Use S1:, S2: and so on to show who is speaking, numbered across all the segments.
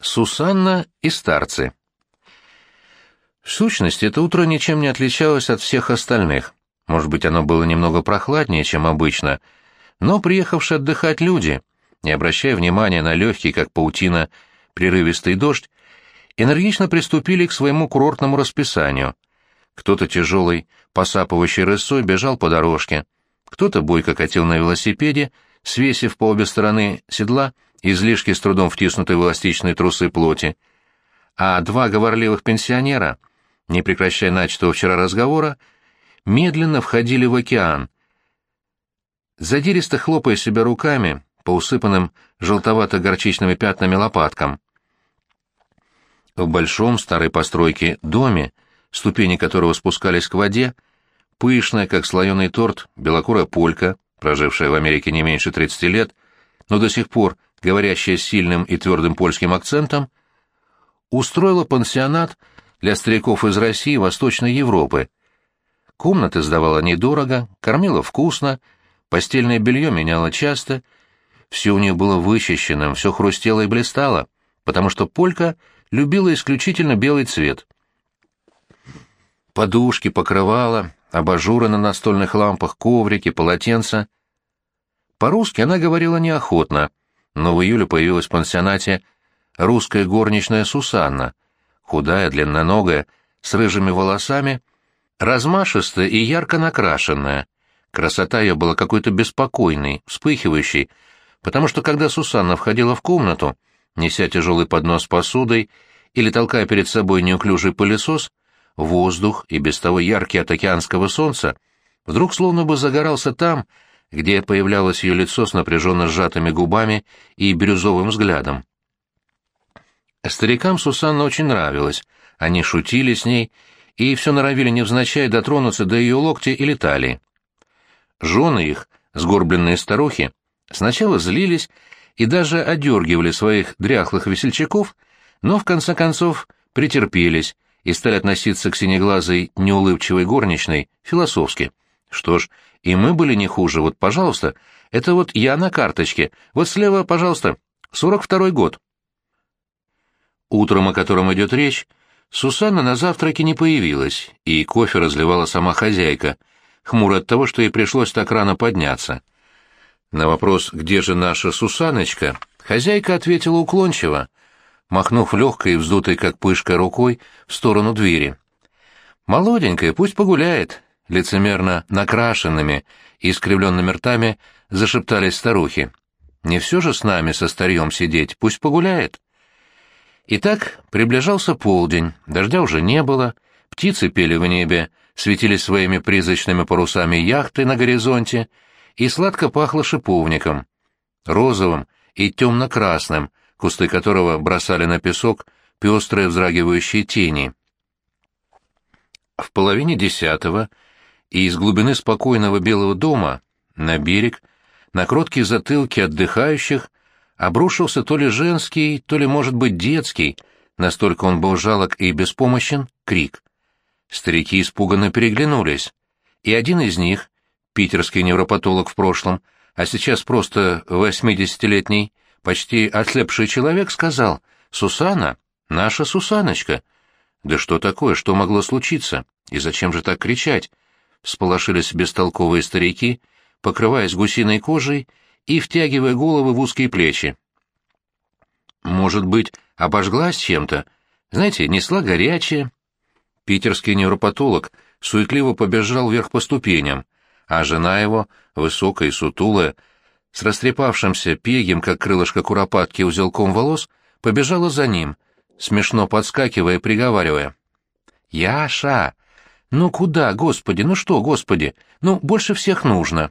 S1: Сусанна и старцы. В сущности, это утро ничем не отличалось от всех остальных. Может быть, оно было немного прохладнее, чем обычно, но приехавшие отдыхать люди, не обращая внимания на легкий, как паутина, прерывистый дождь, энергично приступили к своему курортному расписанию. Кто-то тяжелый, посапывающий рысой бежал по дорожке, кто-то бойко катил на велосипеде, свесив по обе стороны седла излишки с трудом втиснутой в эластичные трусы плоти, а два говорливых пенсионера, не прекращая начатого вчера разговора, медленно входили в океан. Задиристо хлопая себя руками по усыпанным желтовато-горчичными пятнами лопаткам. В большом старой постройке доме, ступени которого спускались к воде, пышная, как слоеный торт, белокурая полька, прожившая в Америке не меньше 30 лет, но до сих пор говорящая с сильным и твердым польским акцентом, устроила пансионат для стариков из России и Восточной Европы. Комнаты сдавала недорого, кормила вкусно, постельное белье меняла часто, все у нее было вычищенным, все хрустело и блистало, потому что полька любила исключительно белый цвет. Подушки, покрывала, абажуры на настольных лампах, коврики, полотенца. По-русски она говорила неохотно, но в июле появилась в пансионате русская горничная Сусанна, худая, длинноногая, с рыжими волосами, размашистая и ярко накрашенная. Красота ее была какой-то беспокойной, вспыхивающей, потому что когда Сусанна входила в комнату, неся тяжелый поднос с посудой или толкая перед собой неуклюжий пылесос, воздух, и без того яркий от океанского солнца, вдруг словно бы загорался там, где появлялось ее лицо с напряженно сжатыми губами и бирюзовым взглядом. Старикам Сусанна очень нравилась, они шутили с ней и все норовили невзначай дотронуться до ее локтя или талии. Жены их, сгорбленные старухи, сначала злились и даже одергивали своих дряхлых весельчаков, но в конце концов претерпелись и стали относиться к синеглазой неулыбчивой горничной философски. Что ж, и мы были не хуже. Вот, пожалуйста, это вот я на карточке. Вот слева, пожалуйста, сорок второй год. Утром, о котором идет речь, Сусанна на завтраке не появилась, и кофе разливала сама хозяйка, хмуро от того, что ей пришлось так рано подняться. На вопрос «Где же наша Сусаночка?» хозяйка ответила уклончиво, махнув легкой и вздутой, как пышка, рукой в сторону двери. «Молоденькая, пусть погуляет лицемерно накрашенными и искривленными ртами зашептались старухи. «Не все же с нами со старьем сидеть, пусть погуляет». Итак, приближался полдень, дождя уже не было, птицы пели в небе, светились своими призрачными парусами яхты на горизонте, и сладко пахло шиповником, розовым и темно-красным, кусты которого бросали на песок пестрые вздрагивающие тени. В половине десятого и из глубины спокойного белого дома на берег, на кроткие затылки отдыхающих, обрушился то ли женский, то ли, может быть, детский, настолько он был жалок и беспомощен, крик. Старики испуганно переглянулись, и один из них, питерский невропатолог в прошлом, а сейчас просто восьмидесятилетний, почти ослепший человек, сказал «Сусана, наша Сусаночка». Да что такое, что могло случиться? И зачем же так кричать? Всполошились бестолковые старики, покрываясь гусиной кожей и втягивая головы в узкие плечи. Может быть, обожглась чем-то? Знаете, несла горячее. Питерский невропатолог суетливо побежал вверх по ступеням, а жена его, высокая и сутулая, с растрепавшимся пегим, как крылышко куропатки, узелком волос, побежала за ним, смешно подскакивая и приговаривая. «Яша! «Ну куда, господи, ну что, господи, ну больше всех нужно».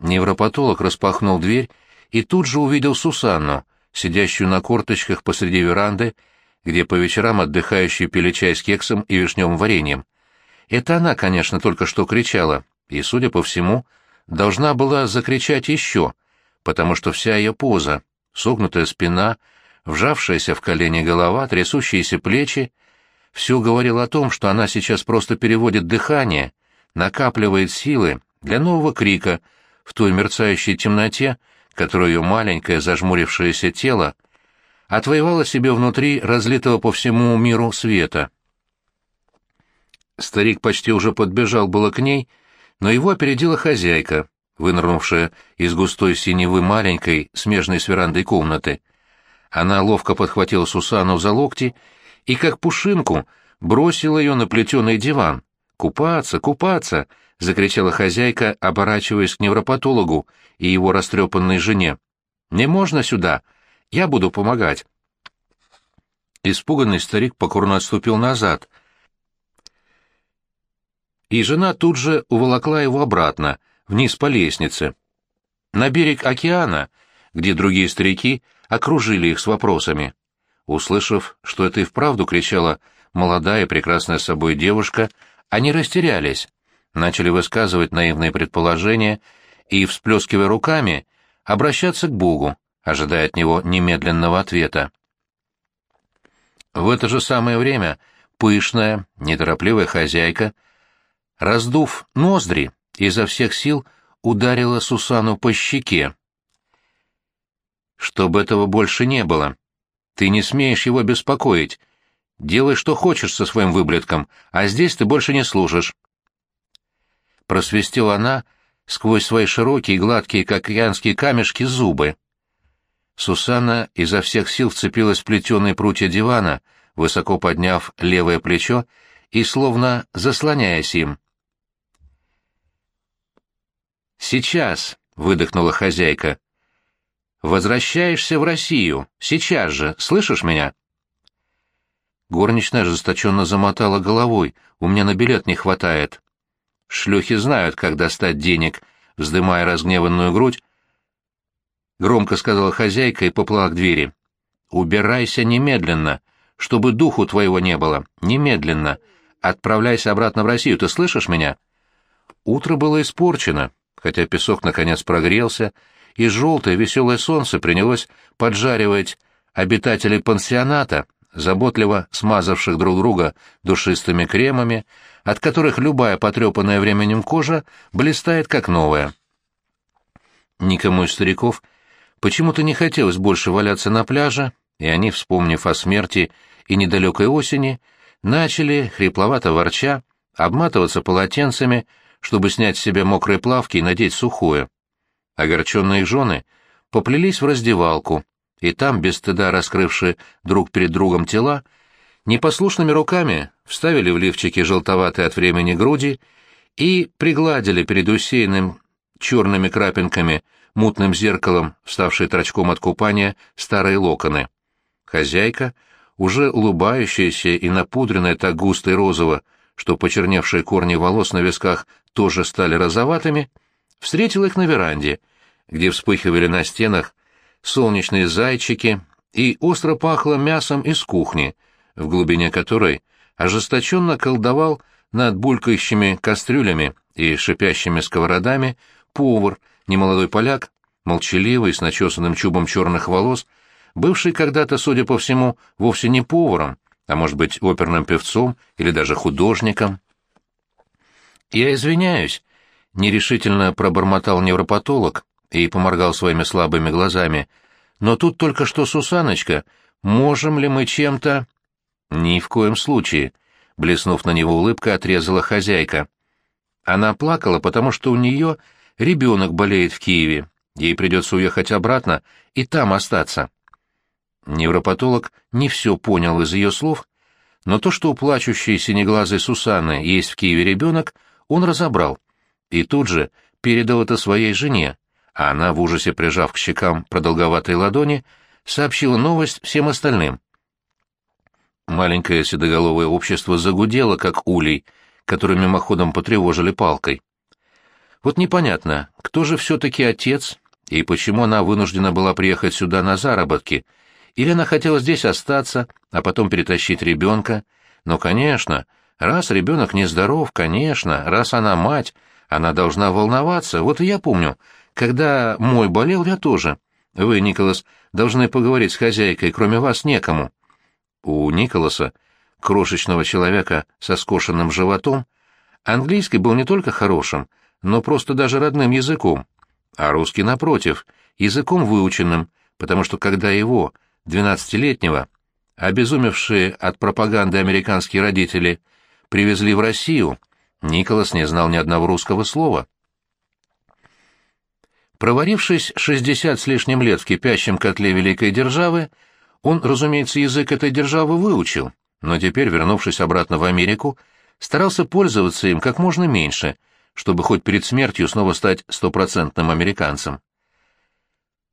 S1: Невропатолог распахнул дверь и тут же увидел Сусанну, сидящую на корточках посреди веранды, где по вечерам отдыхающие пили чай с кексом и вишневым вареньем. Это она, конечно, только что кричала, и, судя по всему, должна была закричать еще, потому что вся ее поза, согнутая спина, вжавшаяся в колени голова, трясущиеся плечи — все говорило о том, что она сейчас просто переводит дыхание, накапливает силы для нового крика в той мерцающей темноте, которую ее маленькое зажмурившееся тело отвоевала себе внутри разлитого по всему миру света. Старик почти уже подбежал было к ней, но его опередила хозяйка, вынырнувшая из густой синевы маленькой, смежной с верандой комнаты. Она ловко подхватила Сусану за локти и, как пушинку, бросила ее на плетеный диван. «Купаться, купаться!» — закричала хозяйка, оборачиваясь к невропатологу и его растрепанной жене. «Не можно сюда! Я буду помогать!» Испуганный старик покорно отступил назад — и жена тут же уволокла его обратно, вниз по лестнице. На берег океана, где другие старики окружили их с вопросами. Услышав, что это и вправду кричала молодая прекрасная собой девушка, они растерялись, начали высказывать наивные предположения и, всплескивая руками, обращаться к Богу, ожидая от него немедленного ответа. В это же самое время пышная, неторопливая хозяйка раздув ноздри, изо всех сил ударила Сусану по щеке. «Чтобы этого больше не было. Ты не смеешь его беспокоить. Делай, что хочешь со своим выблетком, а здесь ты больше не служишь». Просвистела она сквозь свои широкие, гладкие, как янские камешки, зубы. Сусанна изо всех сил вцепилась в плетеные прутья дивана, высоко подняв левое плечо и словно заслоняясь им. «Сейчас», — выдохнула хозяйка. «Возвращаешься в Россию. Сейчас же. Слышишь меня?» Горничная ожесточенно замотала головой. «У меня на билет не хватает». «Шлюхи знают, как достать денег», — вздымая разгневанную грудь. Громко сказала хозяйка и поплыла к двери. «Убирайся немедленно, чтобы духу твоего не было. Немедленно. Отправляйся обратно в Россию, ты слышишь меня?» Утро было испорчено хотя песок наконец прогрелся, и желтое веселое солнце принялось поджаривать обитателей пансионата, заботливо смазавших друг друга душистыми кремами, от которых любая потрепанная временем кожа блистает как новая. Никому из стариков почему-то не хотелось больше валяться на пляже, и они, вспомнив о смерти и недалекой осени, начали, хрипловато ворча, обматываться полотенцами, чтобы снять с себя мокрые плавки и надеть сухое. Огорченные жены поплелись в раздевалку, и там, без стыда раскрывшие друг перед другом тела, непослушными руками вставили в лифчики желтоватые от времени груди и пригладили перед усеянным черными крапинками мутным зеркалом, вставшие торчком от купания, старые локоны. Хозяйка, уже улыбающаяся и напудренная так густо и розово, что почерневшие корни волос на висках тоже стали розоватыми, встретил их на веранде, где вспыхивали на стенах солнечные зайчики и остро пахло мясом из кухни, в глубине которой ожесточенно колдовал над булькающими кастрюлями и шипящими сковородами повар, немолодой поляк, молчаливый, с начесанным чубом черных волос, бывший когда-то, судя по всему, вовсе не поваром, а может быть оперным певцом или даже художником. «Я извиняюсь», — нерешительно пробормотал невропатолог и поморгал своими слабыми глазами. «Но тут только что Сусаночка. Можем ли мы чем-то...» «Ни в коем случае», — блеснув на него улыбкой, отрезала хозяйка. Она плакала, потому что у нее ребенок болеет в Киеве. Ей придется уехать обратно и там остаться. Невропатолог не все понял из ее слов, но то, что у плачущей синеглазой Сусанны есть в Киеве ребенок, он разобрал. И тут же передал это своей жене, а она, в ужасе прижав к щекам продолговатой ладони, сообщила новость всем остальным. Маленькое седоголовое общество загудело, как улей, который мимоходом потревожили палкой. Вот непонятно, кто же все-таки отец, и почему она вынуждена была приехать сюда на заработки, или она хотела здесь остаться, а потом перетащить ребенка. Но, конечно, Раз ребенок нездоров, конечно, раз она мать, она должна волноваться. Вот и я помню, когда мой болел, я тоже. Вы, Николас, должны поговорить с хозяйкой, кроме вас некому. У Николаса, крошечного человека со скошенным животом, английский был не только хорошим, но просто даже родным языком, а русский, напротив, языком выученным, потому что когда его, двенадцатилетнего, обезумевшие от пропаганды американские родители привезли в Россию, Николас не знал ни одного русского слова. Проварившись шестьдесят с лишним лет в кипящем котле великой державы, он, разумеется, язык этой державы выучил, но теперь, вернувшись обратно в Америку, старался пользоваться им как можно меньше, чтобы хоть перед смертью снова стать стопроцентным американцем.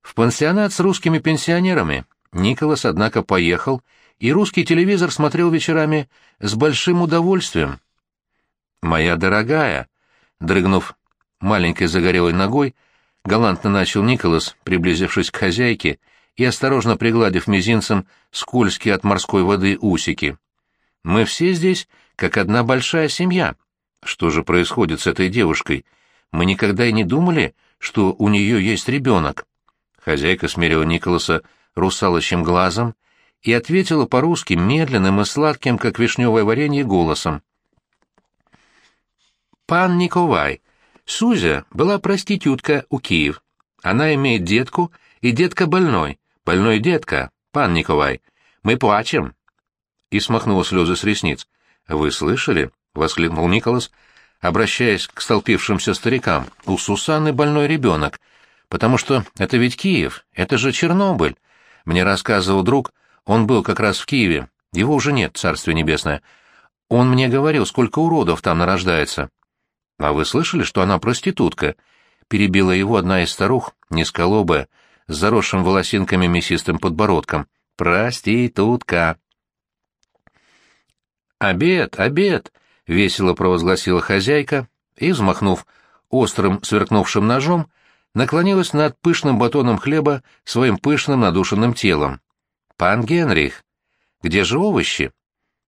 S1: В пансионат с русскими пенсионерами Николас, однако, поехал, и русский телевизор смотрел вечерами с большим удовольствием. «Моя дорогая», — дрыгнув маленькой загорелой ногой, галантно начал Николас, приблизившись к хозяйке и осторожно пригладив мизинцем скользкие от морской воды усики. «Мы все здесь, как одна большая семья. Что же происходит с этой девушкой? Мы никогда и не думали, что у нее есть ребенок». Хозяйка смерила Николаса русалочьим глазом и ответила по-русски медленным и сладким, как вишневое варенье, голосом. «Пан Николай, Сузя была проститутка у Киев. Она имеет детку, и детка больной. Больной детка, пан Николай. Мы плачем». И смахнула слезы с ресниц. «Вы слышали?» — воскликнул Николас, обращаясь к столпившимся старикам. «У Сусанны больной ребенок, потому что это ведь Киев, это же Чернобыль. Мне рассказывал друг, он был как раз в Киеве, его уже нет, царствие небесное. Он мне говорил, сколько уродов там нарождается. А вы слышали, что она проститутка? Перебила его одна из старух, низколобая, с заросшим волосинками мясистым подбородком. Проститутка. «Обед, обед!» — весело провозгласила хозяйка и, взмахнув острым сверкнувшим ножом, наклонилась над пышным батоном хлеба своим пышным надушенным телом. «Пан Генрих, где же овощи?»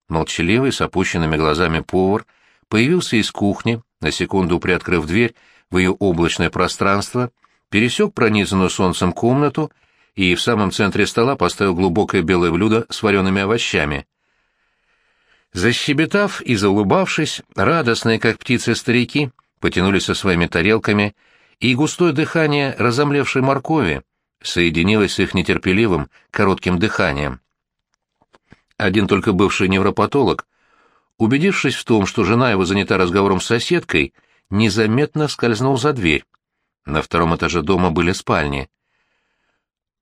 S1: Молчаливый, с опущенными глазами повар появился из кухни, на секунду приоткрыв дверь в ее облачное пространство, пересек пронизанную солнцем комнату и в самом центре стола поставил глубокое белое блюдо с вареными овощами. Защебетав и заулыбавшись, радостные, как птицы старики, потянулись со своими тарелками, и густое дыхание разомлевшей моркови соединилось с их нетерпеливым, коротким дыханием. Один только бывший невропатолог, убедившись в том, что жена его занята разговором с соседкой, незаметно скользнул за дверь. На втором этаже дома были спальни.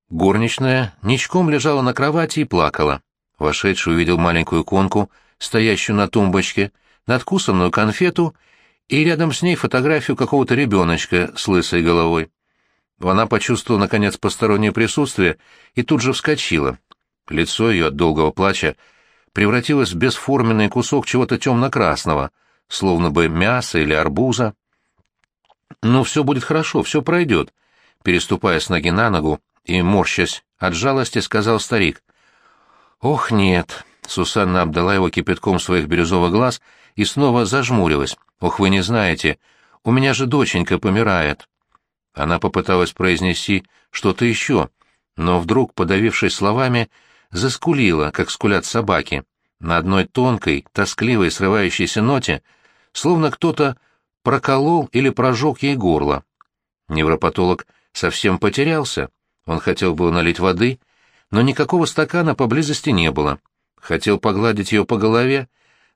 S1: Горничная ничком лежала на кровати и плакала. Вошедший увидел маленькую иконку стоящую на тумбочке, надкусанную конфету и рядом с ней фотографию какого-то ребеночка с лысой головой. Она почувствовала, наконец, постороннее присутствие и тут же вскочила. Лицо ее от долгого плача превратилось в бесформенный кусок чего-то темно-красного, словно бы мяса или арбуза. «Ну, все будет хорошо, все пройдет», — переступая с ноги на ногу и морщась от жалости, сказал старик. «Ох, нет, Сусанна обдала его кипятком своих бирюзовых глаз и снова зажмурилась. «Ох, вы не знаете, у меня же доченька помирает». Она попыталась произнести что-то еще, но вдруг, подавившись словами, заскулила, как скулят собаки, на одной тонкой, тоскливой, срывающейся ноте, словно кто-то проколол или прожег ей горло. Невропатолог совсем потерялся. Он хотел было налить воды, но никакого стакана поблизости не было хотел погладить ее по голове,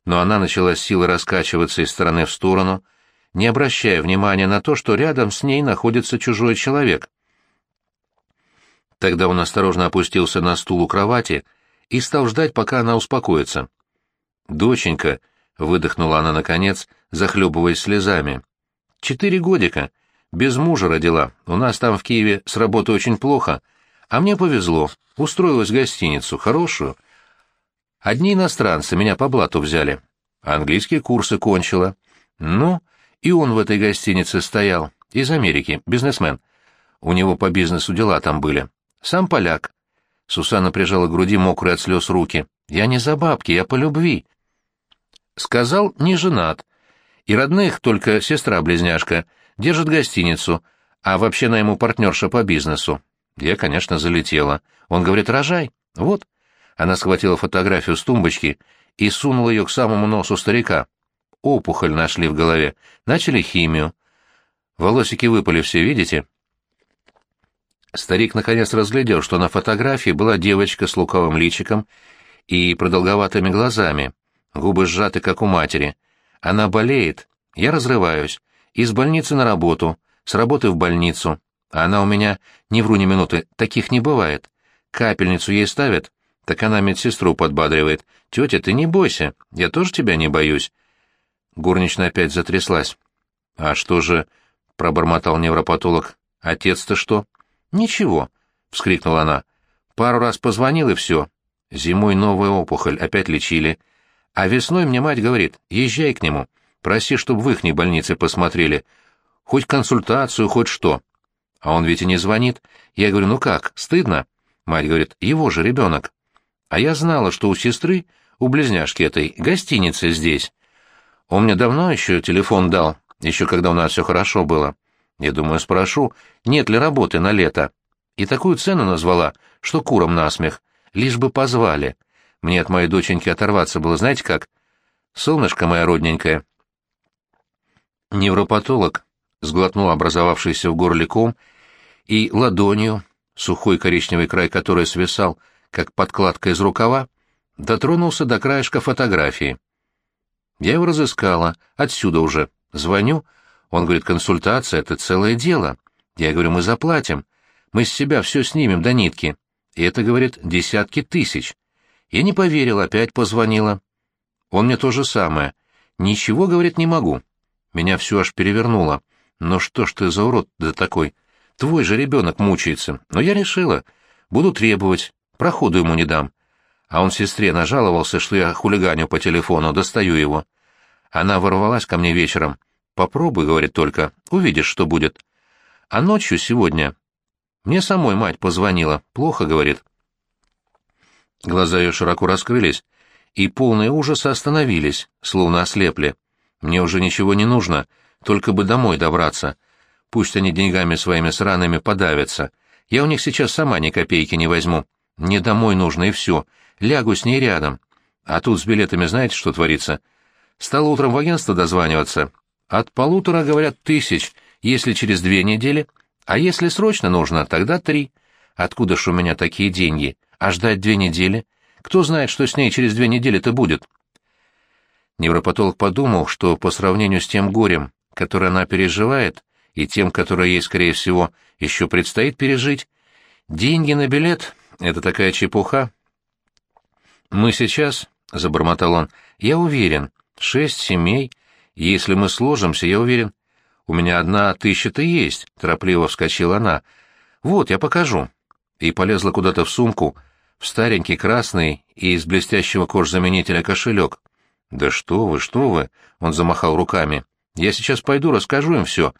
S1: но она начала с силой раскачиваться из стороны в сторону, не обращая внимания на то, что рядом с ней находится чужой человек. Тогда он осторожно опустился на стул у кровати и стал ждать, пока она успокоится. «Доченька», — выдохнула она наконец, захлебываясь слезами, — «четыре годика. Без мужа родила. У нас там в Киеве с работы очень плохо. А мне повезло. Устроилась в гостиницу, хорошую. Одни иностранцы меня по блату взяли. Английские курсы кончила. Ну, и он в этой гостинице стоял. Из Америки, бизнесмен. У него по бизнесу дела там были. Сам поляк. Сусанна прижала к груди мокрые от слез руки. «Я не за бабки, я по любви». Сказал, не женат. И родных, только сестра-близняшка, держит гостиницу, а вообще на ему партнерша по бизнесу. Я, конечно, залетела. Он говорит, рожай. Вот. Она схватила фотографию с тумбочки и сунула ее к самому носу старика. Опухоль нашли в голове. Начали химию. Волосики выпали все, видите? Старик наконец разглядел, что на фотографии была девочка с луковым личиком и продолговатыми глазами, губы сжаты, как у матери. Она болеет, я разрываюсь, из больницы на работу, с работы в больницу. А она у меня, не вру ни минуты, таких не бывает. Капельницу ей ставят, так она медсестру подбадривает. «Тетя, ты не бойся, я тоже тебя не боюсь». Горничная опять затряслась. «А что же?» — пробормотал невропатолог. «Отец-то что?» «Ничего», — вскрикнула она. «Пару раз позвонил, и все. Зимой новая опухоль, опять лечили. А весной мне мать говорит, езжай к нему, проси, чтобы в ихней больнице посмотрели. Хоть консультацию, хоть что. А он ведь и не звонит. Я говорю, ну как, стыдно? Мать говорит, его же ребенок. А я знала, что у сестры, у близняшки этой, гостиница здесь. Он мне давно еще телефон дал, еще когда у нас все хорошо было. Я думаю, спрошу, нет ли работы на лето. И такую цену назвала, что куром насмех. Лишь бы позвали. Мне от моей доченьки оторваться было, знаете как? Солнышко моя родненькое. Невропатолог сглотнул образовавшийся в горле ком и ладонью, сухой коричневый край которой свисал, как подкладка из рукава, дотронулся до краешка фотографии. Я его разыскала, отсюда уже. Звоню, он говорит, консультация — это целое дело. Я говорю, мы заплатим. Мы с себя все снимем до нитки. И это, говорит, десятки тысяч. Я не поверил, опять позвонила. Он мне то же самое. Ничего, говорит, не могу. Меня все аж перевернуло. Но что ж ты за урод да такой? Твой же ребенок мучается. Но я решила. Буду требовать. Проходу ему не дам. А он сестре нажаловался, что я хулиганю по телефону, достаю его. Она ворвалась ко мне вечером. Попробуй, говорит только, увидишь, что будет. А ночью сегодня мне самой мать позвонила. Плохо, говорит. Глаза ее широко раскрылись, и полные ужаса остановились, словно ослепли. Мне уже ничего не нужно, только бы домой добраться. Пусть они деньгами своими сраными подавятся. Я у них сейчас сама ни копейки не возьму. Мне домой нужно, и все. Лягу с ней рядом. А тут с билетами знаете, что творится? Стал утром в агентство дозваниваться, от полутора, говорят, тысяч, если через две недели, а если срочно нужно, тогда три. Откуда ж у меня такие деньги? А ждать две недели? Кто знает, что с ней через две недели-то будет? Невропатолог подумал, что по сравнению с тем горем, которое она переживает, и тем, которое ей, скорее всего, еще предстоит пережить, деньги на билет — это такая чепуха. «Мы сейчас», — забормотал он, — «я уверен, шесть семей — если мы сложимся, я уверен... У меня одна тысяча-то есть, — торопливо вскочила она. Вот, я покажу. И полезла куда-то в сумку, в старенький красный и из блестящего кожзаменителя кошелек. «Да что вы, что вы!» — он замахал руками. «Я сейчас пойду, расскажу им все».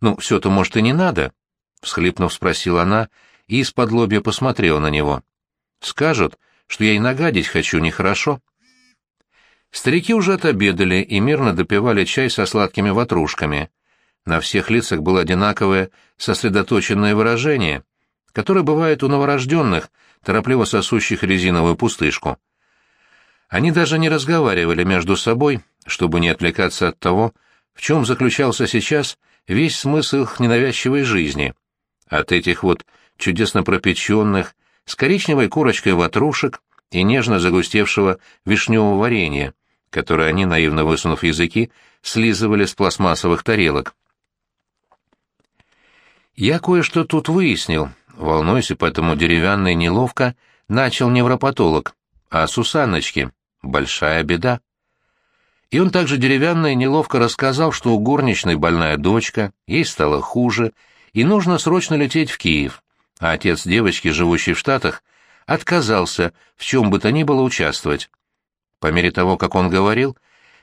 S1: «Ну, все-то, может, и не надо?» — всхлипнув, спросила она и из-под лобья посмотрела на него. «Скажут, что я и нагадить хочу, нехорошо?» Старики уже отобедали и мирно допивали чай со сладкими ватрушками. На всех лицах было одинаковое сосредоточенное выражение, которое бывает у новорожденных, торопливо сосущих резиновую пустышку. Они даже не разговаривали между собой, чтобы не отвлекаться от того, в чем заключался сейчас весь смысл их ненавязчивой жизни. От этих вот чудесно пропеченных, с коричневой корочкой ватрушек и нежно загустевшего вишневого варенья, которое они, наивно высунув языки, слизывали с пластмассовых тарелок. Я кое-что тут выяснил, волнуюсь, и поэтому деревянный неловко начал невропатолог, а Сусанночке большая беда. И он также деревянно и неловко рассказал, что у горничной больная дочка, ей стало хуже, и нужно срочно лететь в Киев, а отец девочки, живущей в Штатах, отказался в чем бы то ни было участвовать. По мере того, как он говорил,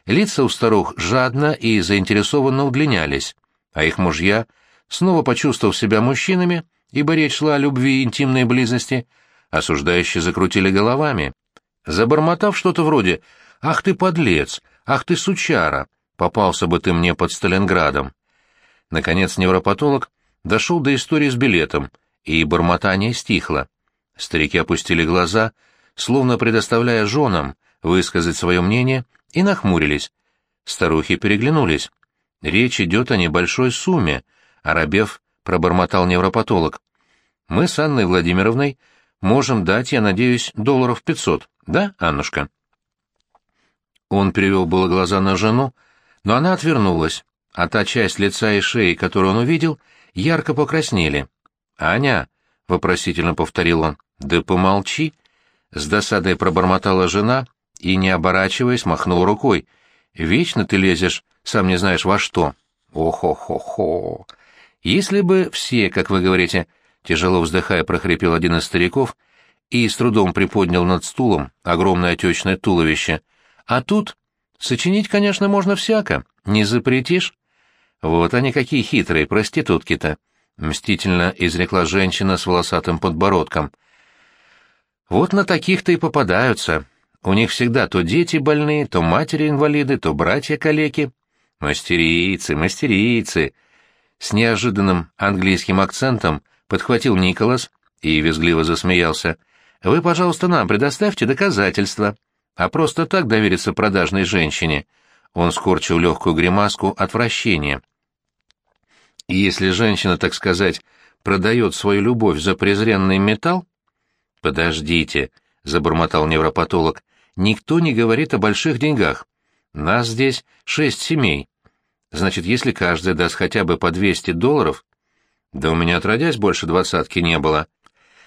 S1: лица у старух жадно и заинтересованно удлинялись, а их мужья, снова почувствовав себя мужчинами, ибо речь шла о любви и интимной близости, осуждающие закрутили головами. Забормотав что-то вроде «Ах ты подлец! Ах ты сучара! Попался бы ты мне под Сталинградом!» Наконец невропатолог дошел до истории с билетом, и бормотание стихло. Старики опустили глаза, словно предоставляя женам высказать свое мнение, и нахмурились. Старухи переглянулись. Речь идет о небольшой сумме, оробев, пробормотал невропатолог. Мы с Анной Владимировной можем дать, я надеюсь, долларов пятьсот, да, Аннушка?» Он перевел было глаза на жену, но она отвернулась, а та часть лица и шеи, которую он увидел, ярко покраснели. «Аня!» — вопросительно повторил он. «Да помолчи!» — с досадой пробормотала жена и, не оборачиваясь, махнул рукой. «Вечно ты лезешь, сам не знаешь во что». «О-хо-хо-хо!» «Если бы все, как вы говорите...» — тяжело вздыхая, прохрипел один из стариков и с трудом приподнял над стулом огромное отечное туловище. «А тут...» Сочинить, конечно, можно всяко, не запретишь. Вот они какие хитрые проститутки-то, — мстительно изрекла женщина с волосатым подбородком. Вот на таких-то и попадаются. У них всегда то дети больные, то матери-инвалиды, то братья-калеки. Мастерицы, мастерицы! С неожиданным английским акцентом подхватил Николас и визгливо засмеялся. «Вы, пожалуйста, нам предоставьте доказательства» а просто так довериться продажной женщине. Он скорчил легкую гримаску отвращения. И если женщина, так сказать, продает свою любовь за презренный металл? Подождите, забормотал невропатолог. Никто не говорит о больших деньгах. Нас здесь шесть семей. Значит, если каждая даст хотя бы по 200 долларов... Да у меня отродясь больше двадцатки не было.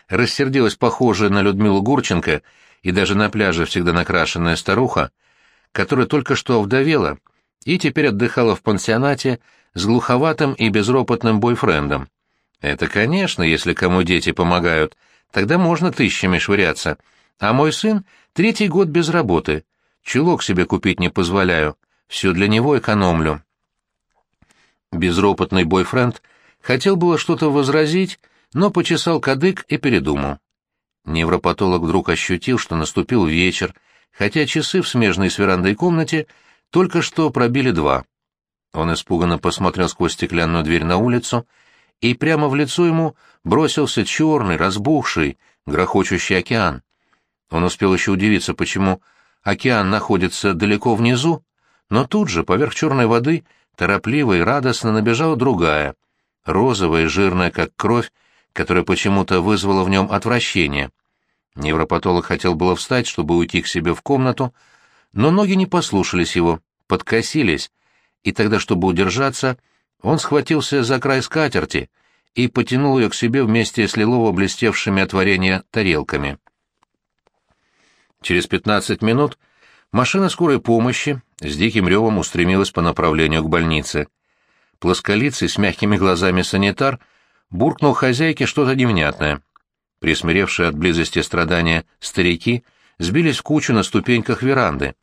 S1: Рассердилась похожая на Людмилу Гурченко и даже на пляже всегда накрашенная старуха, которая только что овдовела и теперь отдыхала в пансионате с глуховатым и безропотным бойфрендом. Это, конечно, если кому дети помогают, тогда можно тысячами швыряться. А мой сын третий год без работы. Чулок себе купить не позволяю, все для него экономлю. Безропотный бойфренд хотел было что-то возразить, но почесал кадык и передумал. Невропатолог вдруг ощутил, что наступил вечер, хотя часы в смежной с верандой комнате только что пробили два. Он испуганно посмотрел сквозь стеклянную дверь на улицу, и прямо в лицо ему бросился черный, разбухший, грохочущий океан. Он успел еще удивиться, почему океан находится далеко внизу, но тут же, поверх черной воды, торопливо и радостно набежала другая, розовая и жирная, как кровь, которая почему-то вызвала в нем отвращение. Невропатолог хотел было встать, чтобы уйти к себе в комнату, но ноги не послушались его, подкосились, и тогда, чтобы удержаться, он схватился за край скатерти и потянул ее к себе вместе с лилово блестевшими от варенья тарелками. Через пятнадцать минут машина скорой помощи с диким ревом устремилась по направлению к больнице. Плосколицый с мягкими глазами санитар буркнул хозяйке что-то невнятное. Присмиревшие от близости страдания старики сбились в кучу на ступеньках веранды.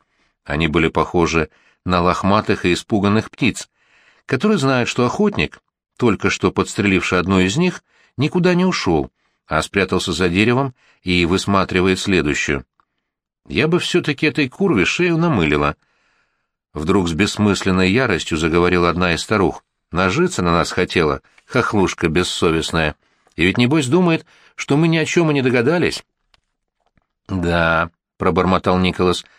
S1: Они были похожи на лохматых и испуганных птиц, которые знают, что охотник, только что подстреливший одну из них, никуда не ушел, а спрятался за деревом и высматривает следующую. Я бы все-таки этой курве шею намылила. Вдруг с бессмысленной яростью заговорила одна из старух. Нажиться на нас хотела, хохлушка бессовестная. И ведь, небось, думает, что мы ни о чем и не догадались. — Да, — пробормотал Николас, —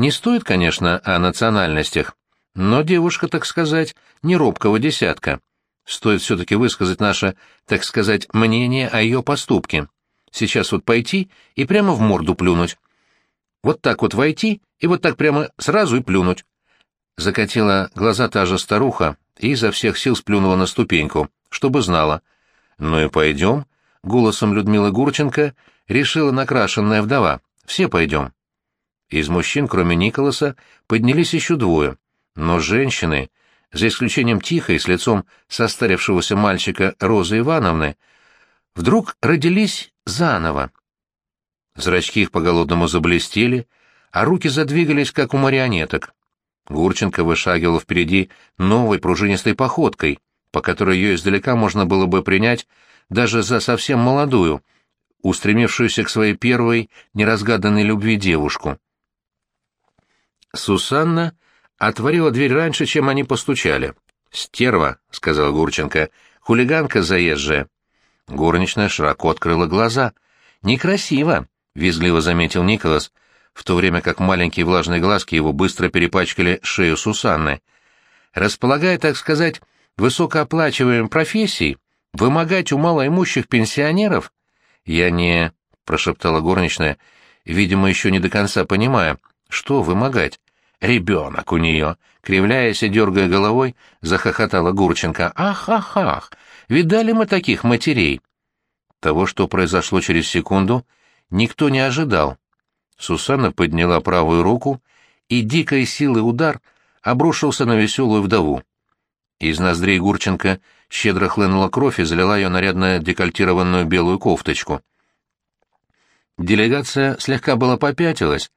S1: не стоит, конечно, о национальностях, но девушка, так сказать, не робкого десятка. Стоит все-таки высказать наше, так сказать, мнение о ее поступке. Сейчас вот пойти и прямо в морду плюнуть. Вот так вот войти и вот так прямо сразу и плюнуть. Закатила глаза та же старуха и изо всех сил сплюнула на ступеньку, чтобы знала. Ну и пойдем, — голосом Людмилы Гурченко решила накрашенная вдова. «Все пойдем». Из мужчин, кроме Николаса, поднялись еще двое, но женщины, за исключением тихой, с лицом состарившегося мальчика Розы Ивановны, вдруг родились заново. Зрачки их по-голодному заблестели, а руки задвигались, как у марионеток. Гурченко вышагивала впереди новой пружинистой походкой, по которой ее издалека можно было бы принять даже за совсем молодую, устремившуюся к своей первой неразгаданной любви девушку. Сусанна отворила дверь раньше, чем они постучали. «Стерва», — сказал Гурченко, — «хулиганка заезжая». Горничная широко открыла глаза. «Некрасиво», — визгливо заметил Николас, в то время как маленькие влажные глазки его быстро перепачкали шею Сусанны. «Располагая, так сказать, высокооплачиваемой профессией, Вымогать у малоимущих пенсионеров? Я не... — прошептала горничная, видимо, еще не до конца понимая, что вымогать. Ребенок у нее, кривляясь и дергая головой, захохотала Гурченко. «Ах, ах, ах! Видали мы таких матерей!» Того, что произошло через секунду, никто не ожидал. Сусанна подняла правую руку, и дикой силой удар обрушился на веселую вдову. Из ноздрей Гурченко щедро хлынула кровь и залила ее нарядно декольтированную белую кофточку. Делегация слегка была попятилась,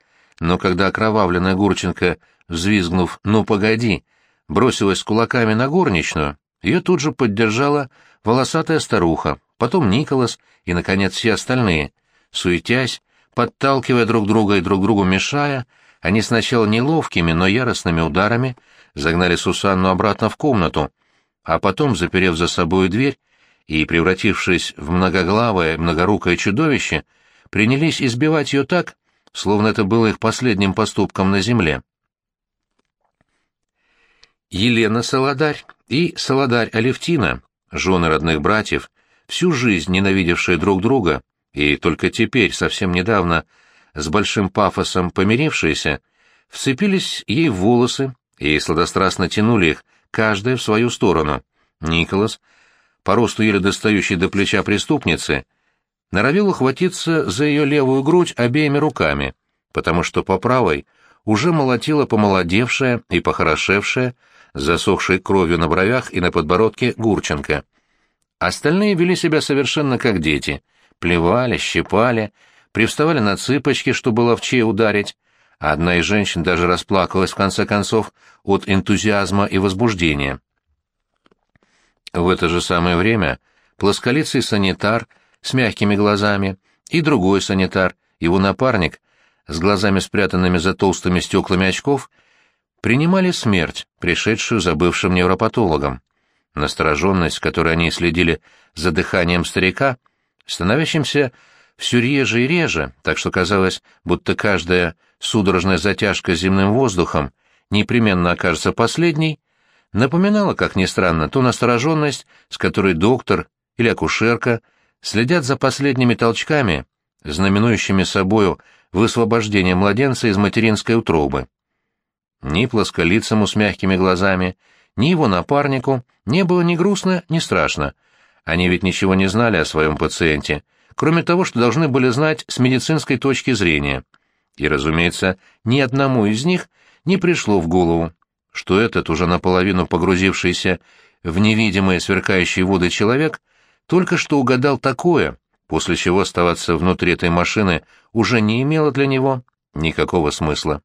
S1: но когда окровавленная Гурченко, взвизгнув «ну погоди», бросилась кулаками на горничную, ее тут же поддержала волосатая старуха, потом Николас и, наконец, все остальные. Суетясь, подталкивая друг друга и друг другу мешая, они сначала неловкими, но яростными ударами загнали Сусанну обратно в комнату, а потом, заперев за собой дверь и превратившись в многоглавое, многорукое чудовище, принялись избивать ее так, словно это было их последним поступком на земле. Елена Солодарь и Солодарь Алевтина, жены родных братьев, всю жизнь ненавидевшие друг друга и только теперь, совсем недавно, с большим пафосом помирившиеся, вцепились ей в волосы и сладострастно тянули их, каждая в свою сторону. Николас, по росту еле достающий до плеча преступницы, норовил ухватиться за ее левую грудь обеими руками, потому что по правой уже молотила помолодевшая и похорошевшая, засохшей кровью на бровях и на подбородке Гурченко. Остальные вели себя совершенно как дети, плевали, щипали, привставали на цыпочки, чтобы ловчее ударить, одна из женщин даже расплакалась в конце концов от энтузиазма и возбуждения. В это же самое время плосколицый санитар — с мягкими глазами, и другой санитар, его напарник, с глазами спрятанными за толстыми стеклами очков, принимали смерть, пришедшую за бывшим невропатологом. Настороженность, которой они следили за дыханием старика, становящимся все реже и реже, так что казалось, будто каждая судорожная затяжка земным воздухом непременно окажется последней, напоминала, как ни странно, ту настороженность, с которой доктор или акушерка следят за последними толчками, знаменующими собою высвобождение младенца из материнской утробы. Ни плосколицому с мягкими глазами, ни его напарнику не было ни грустно, ни страшно. Они ведь ничего не знали о своем пациенте, кроме того, что должны были знать с медицинской точки зрения. И, разумеется, ни одному из них не пришло в голову, что этот, уже наполовину погрузившийся в невидимые сверкающие воды человек — только что угадал такое, после чего оставаться внутри этой машины уже не имело для него никакого смысла.